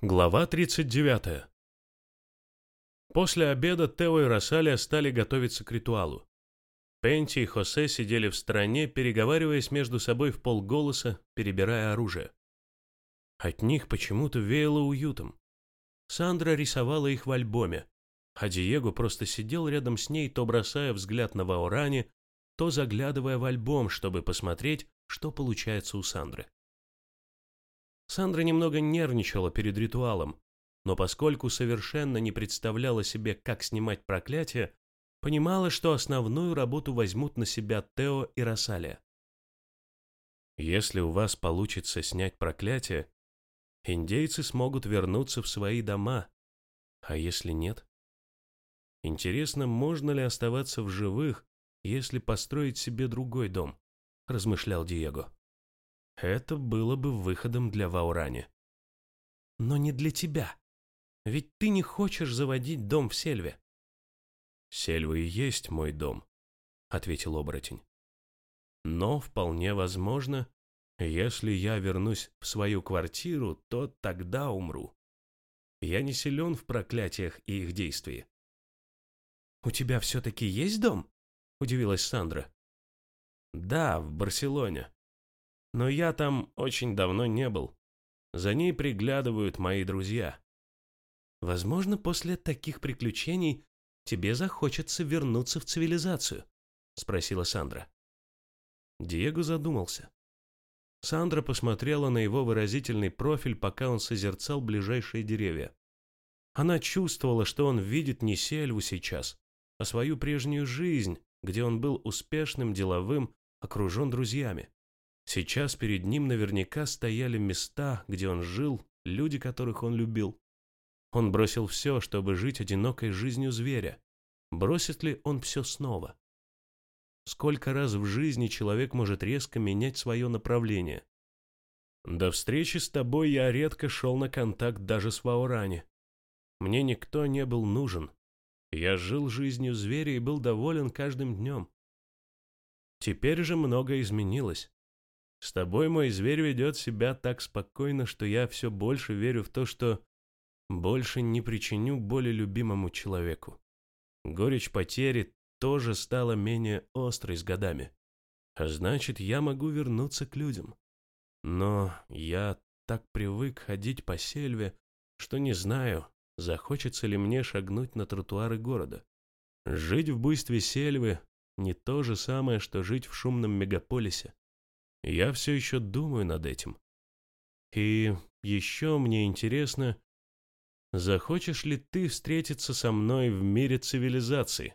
Глава 39. После обеда Тео и Росалия стали готовиться к ритуалу. Пенти и Хосе сидели в стороне, переговариваясь между собой в полголоса, перебирая оружие. От них почему-то веяло уютом. Сандра рисовала их в альбоме, а Диего просто сидел рядом с ней, то бросая взгляд на Вауране, то заглядывая в альбом, чтобы посмотреть, что получается у Сандры. Сандра немного нервничала перед ритуалом, но поскольку совершенно не представляла себе, как снимать проклятие, понимала, что основную работу возьмут на себя Тео и Росалия. Если у вас получится снять проклятие, индейцы смогут вернуться в свои дома, а если нет? Интересно, можно ли оставаться в живых, если построить себе другой дом, размышлял Диего. Это было бы выходом для Ваурани. Но не для тебя. Ведь ты не хочешь заводить дом в Сельве. Сельва и есть мой дом, ответил оборотень. Но вполне возможно, если я вернусь в свою квартиру, то тогда умру. Я не силен в проклятиях и их действии. «У тебя все-таки есть дом?» – удивилась Сандра. «Да, в Барселоне но я там очень давно не был. За ней приглядывают мои друзья. Возможно, после таких приключений тебе захочется вернуться в цивилизацию, спросила Сандра. Диего задумался. Сандра посмотрела на его выразительный профиль, пока он созерцал ближайшие деревья. Она чувствовала, что он видит не сельву сейчас, а свою прежнюю жизнь, где он был успешным, деловым, окружен друзьями. Сейчас перед ним наверняка стояли места, где он жил, люди, которых он любил. Он бросил все, чтобы жить одинокой жизнью зверя. Бросит ли он все снова? Сколько раз в жизни человек может резко менять свое направление? До встречи с тобой я редко шел на контакт даже с Ваурани. Мне никто не был нужен. Я жил жизнью зверя и был доволен каждым днем. Теперь же многое изменилось. С тобой мой зверь ведет себя так спокойно, что я все больше верю в то, что больше не причиню боли любимому человеку. Горечь потери тоже стала менее острой с годами. А значит, я могу вернуться к людям. Но я так привык ходить по сельве, что не знаю, захочется ли мне шагнуть на тротуары города. Жить в буйстве сельвы не то же самое, что жить в шумном мегаполисе. Я все еще думаю над этим. И еще мне интересно, захочешь ли ты встретиться со мной в мире цивилизации?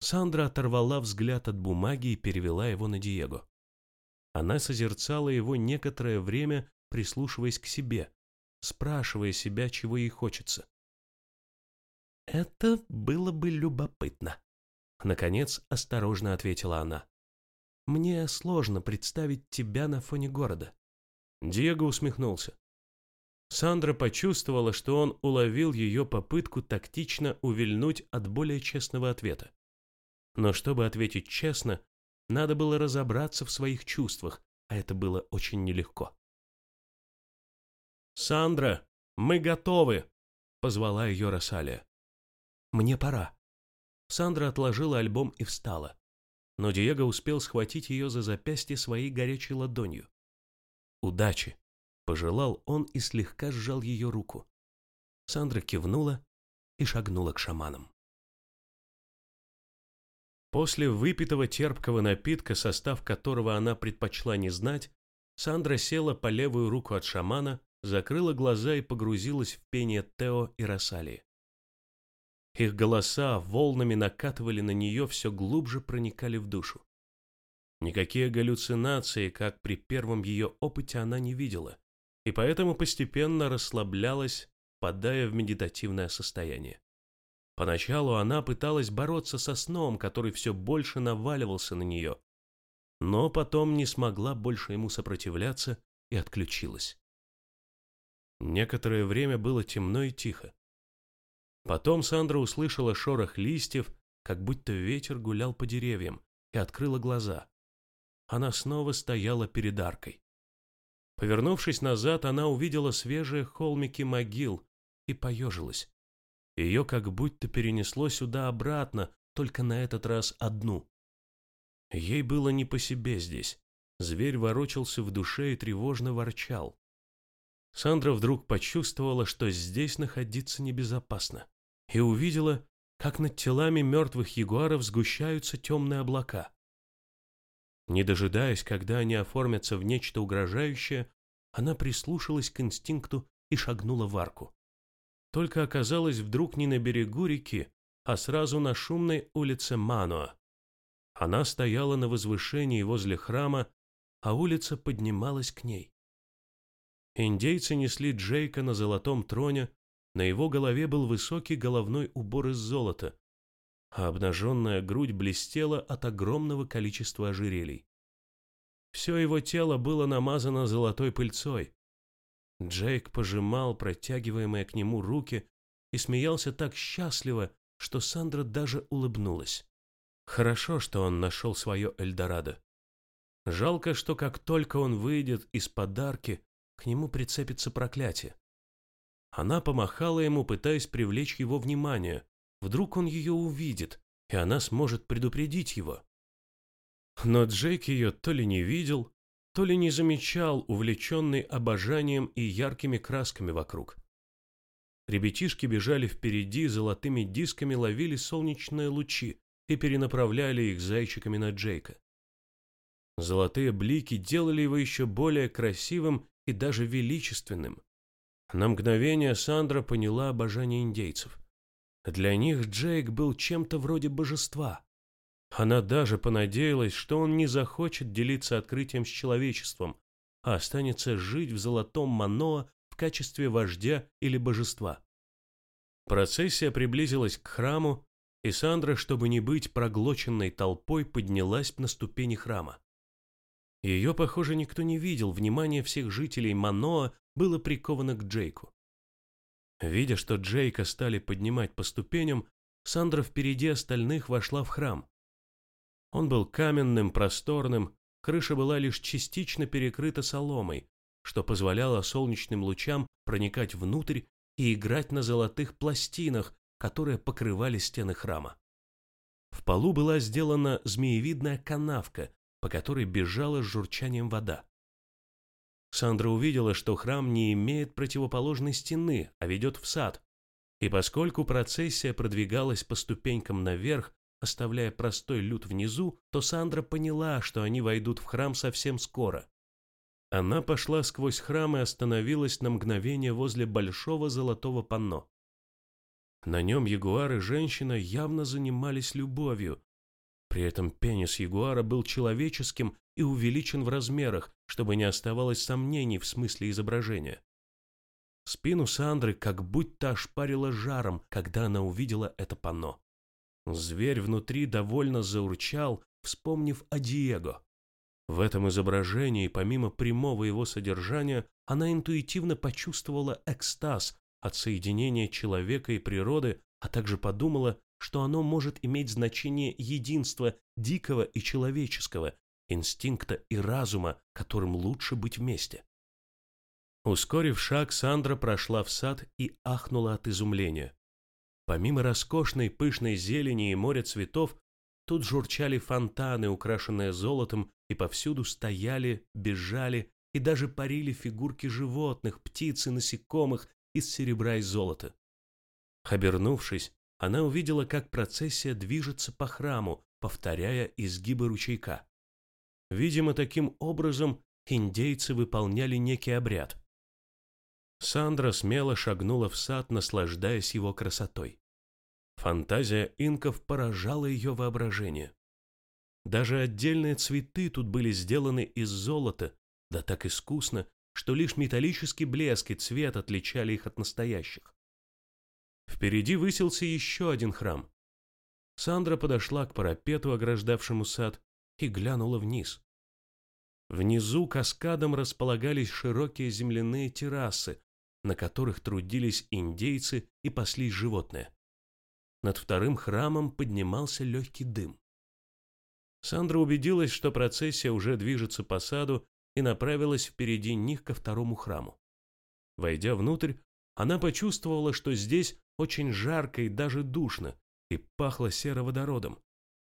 Сандра оторвала взгляд от бумаги и перевела его на Диего. Она созерцала его некоторое время, прислушиваясь к себе, спрашивая себя, чего ей хочется. «Это было бы любопытно», — наконец осторожно ответила она. Мне сложно представить тебя на фоне города. Диего усмехнулся. Сандра почувствовала, что он уловил ее попытку тактично увильнуть от более честного ответа. Но чтобы ответить честно, надо было разобраться в своих чувствах, а это было очень нелегко. «Сандра, мы готовы!» — позвала ее Росалия. «Мне пора». Сандра отложила альбом и встала но Диего успел схватить ее за запястье своей горячей ладонью. «Удачи!» – пожелал он и слегка сжал ее руку. Сандра кивнула и шагнула к шаманам. После выпитого терпкого напитка, состав которого она предпочла не знать, Сандра села по левую руку от шамана, закрыла глаза и погрузилась в пение Тео и Росалии. Их голоса волнами накатывали на нее, все глубже проникали в душу. Никакие галлюцинации, как при первом ее опыте, она не видела, и поэтому постепенно расслаблялась, падая в медитативное состояние. Поначалу она пыталась бороться со сном, который все больше наваливался на нее, но потом не смогла больше ему сопротивляться и отключилась. Некоторое время было темно и тихо. Потом Сандра услышала шорох листьев, как будто ветер гулял по деревьям, и открыла глаза. Она снова стояла перед аркой. Повернувшись назад, она увидела свежие холмики могил и поежилась. Ее как будто перенесло сюда обратно, только на этот раз одну. Ей было не по себе здесь. Зверь ворочался в душе и тревожно ворчал. Сандра вдруг почувствовала, что здесь находиться небезопасно, и увидела, как над телами мертвых ягуаров сгущаются темные облака. Не дожидаясь, когда они оформятся в нечто угрожающее, она прислушалась к инстинкту и шагнула в арку. Только оказалась вдруг не на берегу реки, а сразу на шумной улице Мануа. Она стояла на возвышении возле храма, а улица поднималась к ней. Индейцы несли Джейка на золотом троне, на его голове был высокий головной убор из золота, а обнаженная грудь блестела от огромного количества ожерелий. Все его тело было намазано золотой пыльцой. Джейк пожимал протягиваемые к нему руки и смеялся так счастливо, что Сандра даже улыбнулась. Хорошо, что он нашел свое Эльдорадо. Жалко, что как только он выйдет из подарки, к нему прицепится проклятие. Она помахала ему, пытаясь привлечь его внимание, Вдруг он ее увидит, и она сможет предупредить его. Но Джейк ее то ли не видел, то ли не замечал, увлеченный обожанием и яркими красками вокруг. Ребятишки бежали впереди, золотыми дисками ловили солнечные лучи и перенаправляли их зайчиками на Джейка. Золотые блики делали его еще более красивым и даже величественным. На мгновение Сандра поняла обожание индейцев. Для них Джейк был чем-то вроде божества. Она даже понадеялась, что он не захочет делиться открытием с человечеством, а останется жить в золотом Маноа в качестве вождя или божества. Процессия приблизилась к храму, и Сандра, чтобы не быть проглоченной толпой, поднялась на ступени храма. Ее, похоже, никто не видел, внимание всех жителей Маноа было приковано к Джейку. Видя, что Джейка стали поднимать по ступеням, Сандра впереди остальных вошла в храм. Он был каменным, просторным, крыша была лишь частично перекрыта соломой, что позволяло солнечным лучам проникать внутрь и играть на золотых пластинах, которые покрывали стены храма. В полу была сделана змеевидная канавка, по которой бежала с журчанием вода. Сандра увидела, что храм не имеет противоположной стены, а ведет в сад. И поскольку процессия продвигалась по ступенькам наверх, оставляя простой люд внизу, то Сандра поняла, что они войдут в храм совсем скоро. Она пошла сквозь храм и остановилась на мгновение возле большого золотого панно. На нем ягуар и женщина явно занимались любовью. При этом пенис ягуара был человеческим и увеличен в размерах, чтобы не оставалось сомнений в смысле изображения. Спину Сандры как будто ошпарило жаром, когда она увидела это панно. Зверь внутри довольно заурчал, вспомнив о Диего. В этом изображении, помимо прямого его содержания, она интуитивно почувствовала экстаз от соединения человека и природы, а также подумала, что оно может иметь значение единства дикого и человеческого, инстинкта и разума, которым лучше быть вместе. Ускорив шаг, Сандра прошла в сад и ахнула от изумления. Помимо роскошной пышной зелени и моря цветов, тут журчали фонтаны, украшенные золотом, и повсюду стояли, бежали и даже парили фигурки животных, птиц и насекомых из серебра и золота. Обернувшись, она увидела, как процессия движется по храму, повторяя изгибы ручейка. Видимо, таким образом индейцы выполняли некий обряд. Сандра смело шагнула в сад, наслаждаясь его красотой. Фантазия инков поражала ее воображение. Даже отдельные цветы тут были сделаны из золота, да так искусно, что лишь металлический блеск и цвет отличали их от настоящих. Впереди высился еще один храм. Сандра подошла к парапету, ограждавшему сад, и глянула вниз. Внизу каскадом располагались широкие земляные террасы, на которых трудились индейцы и паслись животные. Над вторым храмом поднимался легкий дым. Сандра убедилась, что процессия уже движется по саду, и направилась впереди них ко второму храму. Войдя внутрь, она почувствовала, что здесь очень жарко и даже душно, и пахло сероводородом.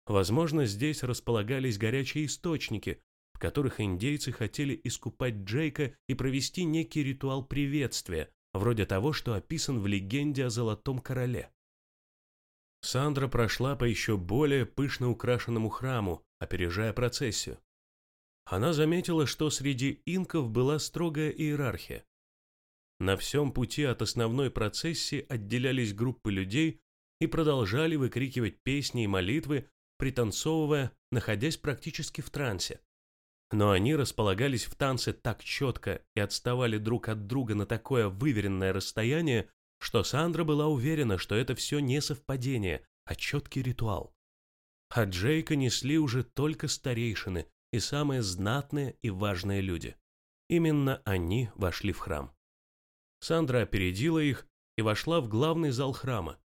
Возможно, здесь располагались горячие источники, в которых индейцы хотели искупать Джейка и провести некий ритуал приветствия, вроде того, что описан в легенде о Золотом Короле. Сандра прошла по еще более пышно украшенному храму, опережая процессию. Она заметила, что среди инков была строгая иерархия. На всем пути от основной процессии отделялись группы людей и продолжали выкрикивать песни и молитвы, пританцовывая, находясь практически в трансе. Но они располагались в танце так четко и отставали друг от друга на такое выверенное расстояние, что Сандра была уверена, что это все не совпадение, а четкий ритуал. А Джейка несли уже только старейшины и самые знатные и важные люди. Именно они вошли в храм. Сандра опередила их и вошла в главный зал храма.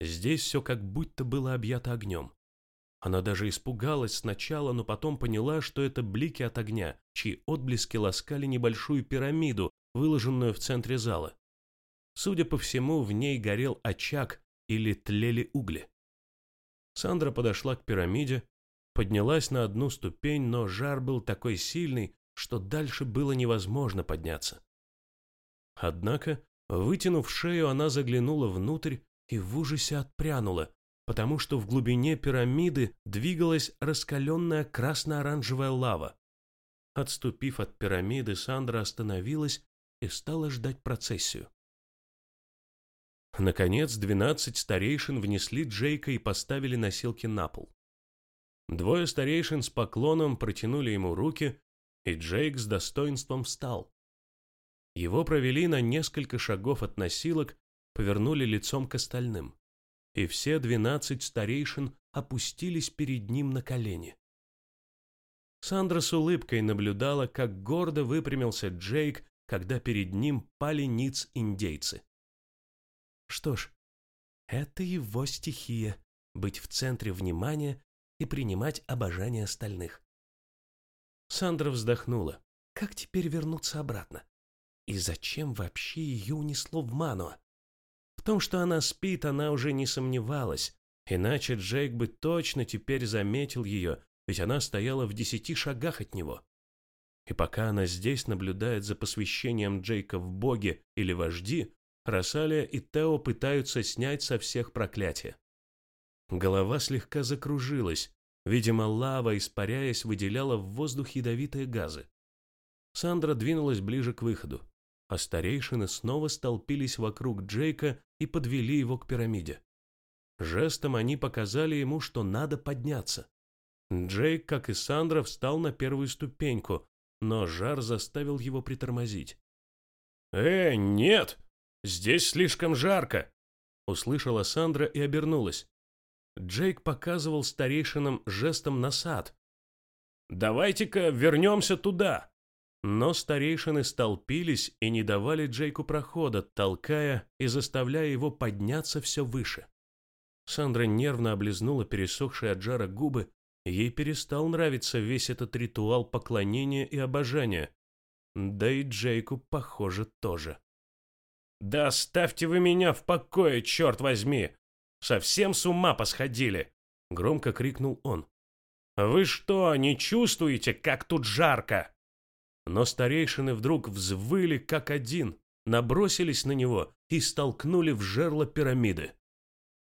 Здесь все как будто было объято огнем. Она даже испугалась сначала, но потом поняла, что это блики от огня, чьи отблески ласкали небольшую пирамиду, выложенную в центре зала. Судя по всему, в ней горел очаг или тлели угли. Сандра подошла к пирамиде, поднялась на одну ступень, но жар был такой сильный, что дальше было невозможно подняться. Однако, вытянув шею, она заглянула внутрь и в ужасе отпрянула, потому что в глубине пирамиды двигалась раскаленная красно-оранжевая лава. Отступив от пирамиды, Сандра остановилась и стала ждать процессию. Наконец, двенадцать старейшин внесли Джейка и поставили носилки на пол. Двое старейшин с поклоном протянули ему руки, и Джейк с достоинством встал. Его провели на несколько шагов от носилок, повернули лицом к остальным и все двенадцать старейшин опустились перед ним на колени. Сандра с улыбкой наблюдала, как гордо выпрямился Джейк, когда перед ним пали ниц индейцы. Что ж, это его стихия — быть в центре внимания и принимать обожание остальных. Сандра вздохнула. Как теперь вернуться обратно? И зачем вообще ее унесло в Мануа? том, что она спит, она уже не сомневалась, иначе Джейк бы точно теперь заметил ее, ведь она стояла в десяти шагах от него. И пока она здесь наблюдает за посвящением Джейка в боги или вожди, Рассалия и Тео пытаются снять со всех проклятия. Голова слегка закружилась, видимо, лава, испаряясь, выделяла в воздух ядовитые газы. Сандра двинулась ближе к выходу а старейшины снова столпились вокруг Джейка и подвели его к пирамиде. Жестом они показали ему, что надо подняться. Джейк, как и Сандра, встал на первую ступеньку, но жар заставил его притормозить. «Э, нет! Здесь слишком жарко!» Услышала Сандра и обернулась. Джейк показывал старейшинам жестом на сад. «Давайте-ка вернемся туда!» Но старейшины столпились и не давали Джейку прохода, толкая и заставляя его подняться все выше. Сандра нервно облизнула пересохшие от жара губы, ей перестал нравиться весь этот ритуал поклонения и обожания. Да и Джейку, похоже, тоже. «Да оставьте вы меня в покое, черт возьми! Совсем с ума посходили!» — громко крикнул он. «Вы что, не чувствуете, как тут жарко?» Но старейшины вдруг взвыли как один, набросились на него и столкнули в жерло пирамиды.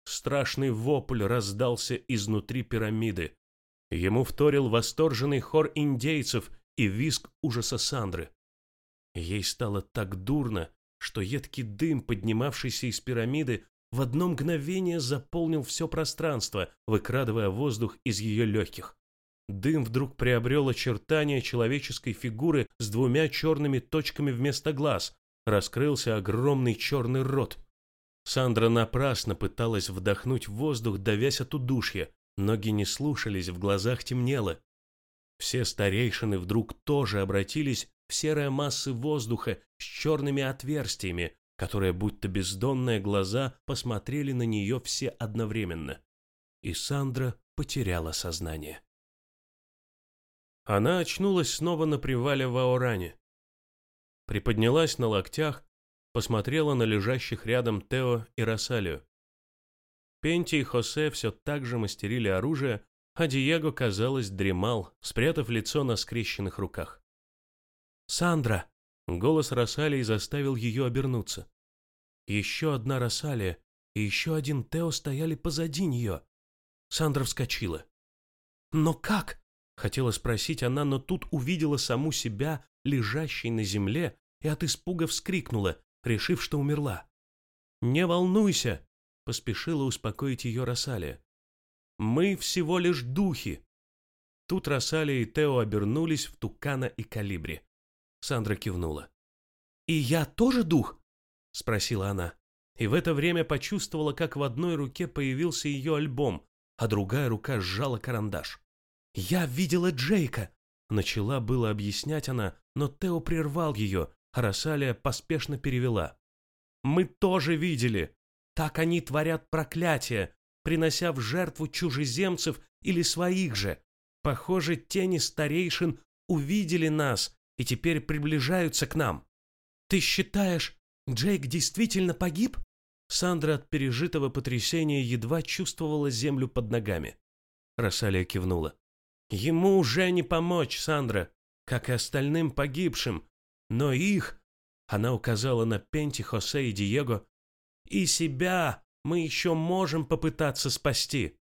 Страшный вопль раздался изнутри пирамиды. Ему вторил восторженный хор индейцев и визг ужаса Сандры. Ей стало так дурно, что едкий дым, поднимавшийся из пирамиды, в одно мгновение заполнил все пространство, выкрадывая воздух из ее легких. Дым вдруг приобрел очертания человеческой фигуры с двумя черными точками вместо глаз. Раскрылся огромный черный рот. Сандра напрасно пыталась вдохнуть воздух, давясь от удушья. Ноги не слушались, в глазах темнело. Все старейшины вдруг тоже обратились в серые массы воздуха с черными отверстиями, которые, будто бездонные глаза, посмотрели на нее все одновременно. И Сандра потеряла сознание. Она очнулась снова на привале в Аоране. Приподнялась на локтях, посмотрела на лежащих рядом Тео и Росалию. Пенти и Хосе все так же мастерили оружие, а Диего, казалось, дремал, спрятав лицо на скрещенных руках. «Сандра!» — голос Росалии заставил ее обернуться. Еще одна Росалия и еще один Тео стояли позади нее. Сандра вскочила. «Но как?» — хотела спросить она, но тут увидела саму себя, лежащей на земле, и от испуга вскрикнула, решив, что умерла. «Не волнуйся!» — поспешила успокоить ее Росалия. «Мы всего лишь духи!» Тут Росалия и Тео обернулись в Тукана и Калибри. Сандра кивнула. «И я тоже дух?» — спросила она. И в это время почувствовала, как в одной руке появился ее альбом, а другая рука сжала карандаш. «Я видела Джейка!» Начала было объяснять она, но Тео прервал ее, а Росалия поспешно перевела. «Мы тоже видели. Так они творят проклятие, принося в жертву чужеземцев или своих же. Похоже, тени старейшин увидели нас и теперь приближаются к нам. Ты считаешь, Джейк действительно погиб?» Сандра от пережитого потрясения едва чувствовала землю под ногами. Росалия кивнула. «Ему уже не помочь, Сандра, как и остальным погибшим. Но их...» Она указала на Пенти, Хосе и Диего. «И себя мы еще можем попытаться спасти».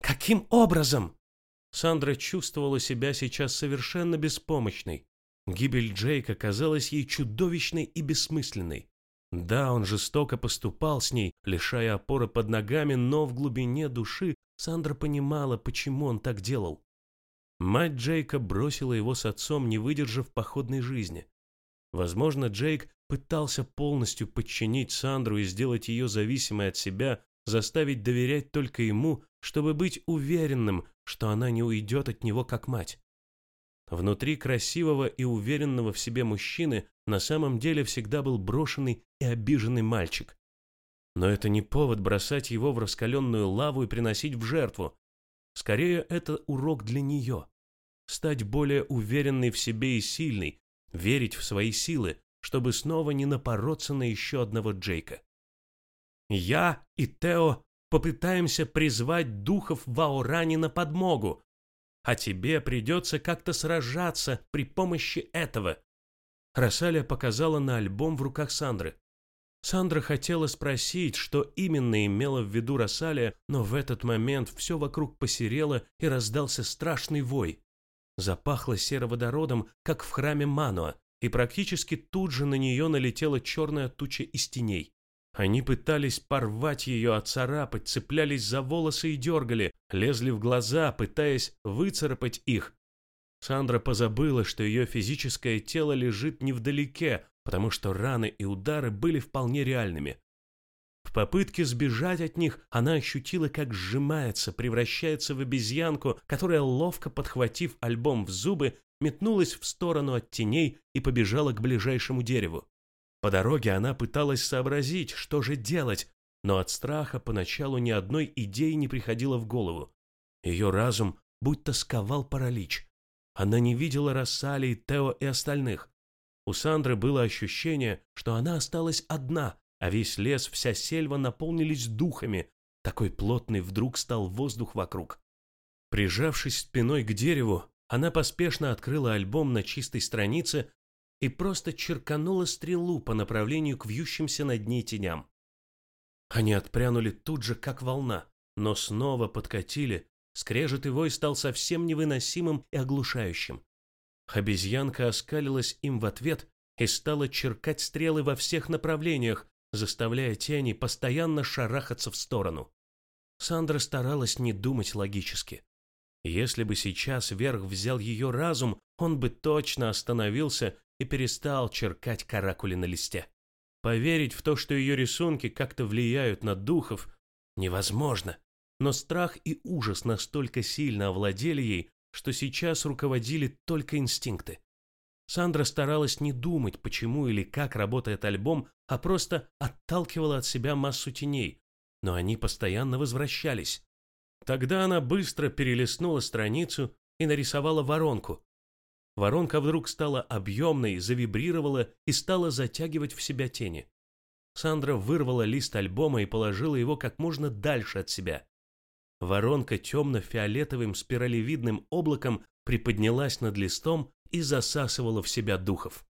«Каким образом?» Сандра чувствовала себя сейчас совершенно беспомощной. Гибель Джейка казалась ей чудовищной и бессмысленной. Да, он жестоко поступал с ней, лишая опоры под ногами, но в глубине души Сандра понимала, почему он так делал. Мать Джейка бросила его с отцом, не выдержав походной жизни. Возможно, Джейк пытался полностью подчинить Сандру и сделать ее зависимой от себя, заставить доверять только ему, чтобы быть уверенным, что она не уйдет от него как мать. Внутри красивого и уверенного в себе мужчины на самом деле всегда был брошенный и обиженный мальчик. Но это не повод бросать его в раскаленную лаву и приносить в жертву. Скорее, это урок для нее. Стать более уверенной в себе и сильной, верить в свои силы, чтобы снова не напороться на еще одного Джейка. Я и Тео попытаемся призвать духов в Ауране на подмогу, а тебе придется как-то сражаться при помощи этого». Рассалия показала на альбом в руках Сандры. Сандра хотела спросить, что именно имела в виду Рассалия, но в этот момент все вокруг посерело и раздался страшный вой. Запахло сероводородом, как в храме Мануа, и практически тут же на нее налетела черная туча из теней. Они пытались порвать ее, отцарапать, цеплялись за волосы и дергали, лезли в глаза, пытаясь выцарапать их. Сандра позабыла, что ее физическое тело лежит невдалеке, потому что раны и удары были вполне реальными. В попытке сбежать от них она ощутила, как сжимается, превращается в обезьянку, которая, ловко подхватив альбом в зубы, метнулась в сторону от теней и побежала к ближайшему дереву. По дороге она пыталась сообразить, что же делать, но от страха поначалу ни одной идеи не приходило в голову. Ее разум будто сковал паралич. Она не видела Рассали, Тео и остальных. У Сандры было ощущение, что она осталась одна, а весь лес, вся сельва наполнились духами. Такой плотный вдруг стал воздух вокруг. Прижавшись спиной к дереву, она поспешно открыла альбом на чистой странице и просто черканула стрелу по направлению к вьющимся над ней теням. Они отпрянули тут же, как волна, но снова подкатили, скрежет и вой стал совсем невыносимым и оглушающим. Обезьянка оскалилась им в ответ и стала черкать стрелы во всех направлениях, заставляя тени постоянно шарахаться в сторону. Сандра старалась не думать логически. Если бы сейчас верх взял ее разум, он бы точно остановился и перестал черкать каракули на листе. Поверить в то, что ее рисунки как-то влияют на духов, невозможно. Но страх и ужас настолько сильно овладели ей, что сейчас руководили только инстинкты. Сандра старалась не думать, почему или как работает альбом, а просто отталкивала от себя массу теней, но они постоянно возвращались. Тогда она быстро перелистнула страницу и нарисовала воронку. Воронка вдруг стала объемной, завибрировала и стала затягивать в себя тени. Сандра вырвала лист альбома и положила его как можно дальше от себя. Воронка темно-фиолетовым спиралевидным облаком приподнялась над листом и засасывала в себя духов.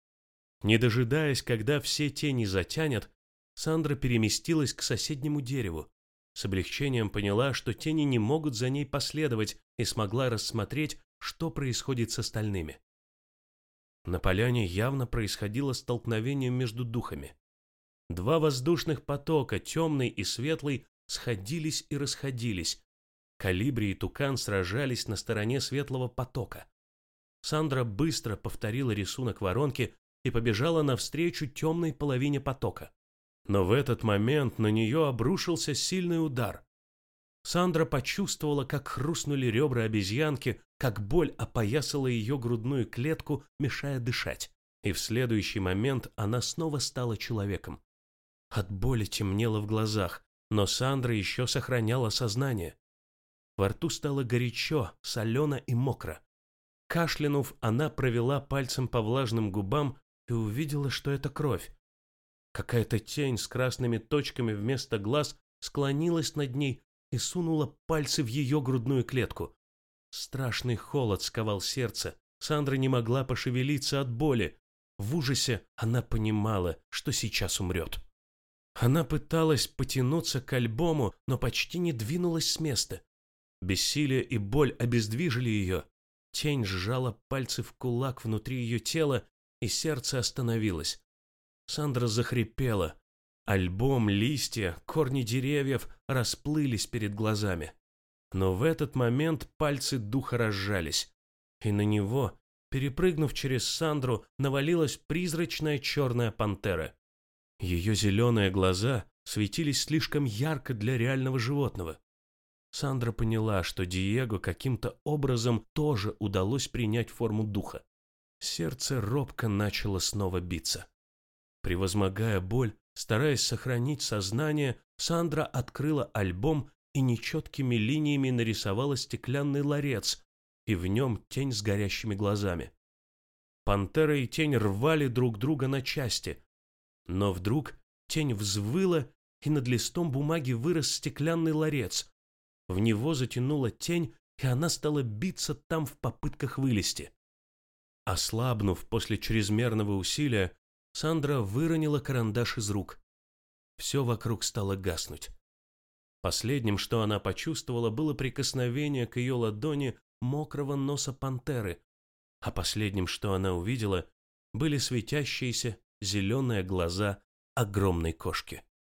Не дожидаясь, когда все тени затянет, Сандра переместилась к соседнему дереву. С облегчением поняла, что тени не могут за ней последовать, и смогла рассмотреть, что происходит с остальными. На поляне явно происходило столкновение между духами. Два воздушных потока, темный и светлый, сходились и расходились. Калибри и Тукан сражались на стороне светлого потока. Сандра быстро повторила рисунок воронки и побежала навстречу темной половине потока. Но в этот момент на нее обрушился сильный удар. Сандра почувствовала, как хрустнули ребра обезьянки, как боль опоясала ее грудную клетку, мешая дышать. И в следующий момент она снова стала человеком. От боли темнело в глазах, но Сандра еще сохраняла сознание. Во рту стало горячо, солено и мокро. Кашлянув, она провела пальцем по влажным губам и увидела, что это кровь. Какая-то тень с красными точками вместо глаз склонилась над ней и сунула пальцы в ее грудную клетку. Страшный холод сковал сердце. Сандра не могла пошевелиться от боли. В ужасе она понимала, что сейчас умрет. Она пыталась потянуться к альбому, но почти не двинулась с места. Бессилие и боль обездвижили ее. Тень сжала пальцы в кулак внутри ее тела, и сердце остановилось. Сандра захрипела. Альбом, листья, корни деревьев расплылись перед глазами. Но в этот момент пальцы духа разжались, и на него, перепрыгнув через Сандру, навалилась призрачная черная пантера. Ее зеленые глаза светились слишком ярко для реального животного. Сандра поняла, что Диего каким-то образом тоже удалось принять форму духа. Сердце робко начало снова биться. Превозмогая боль, стараясь сохранить сознание, Сандра открыла альбом и нечеткими линиями нарисовала стеклянный ларец, и в нем тень с горящими глазами. Пантера и тень рвали друг друга на части, но вдруг тень взвыла, и над листом бумаги вырос стеклянный ларец. В него затянула тень, и она стала биться там в попытках вылезти. Ослабнув после чрезмерного усилия, Сандра выронила карандаш из рук. Все вокруг стало гаснуть. Последним, что она почувствовала, было прикосновение к ее ладони мокрого носа пантеры, а последним, что она увидела, были светящиеся зеленые глаза огромной кошки.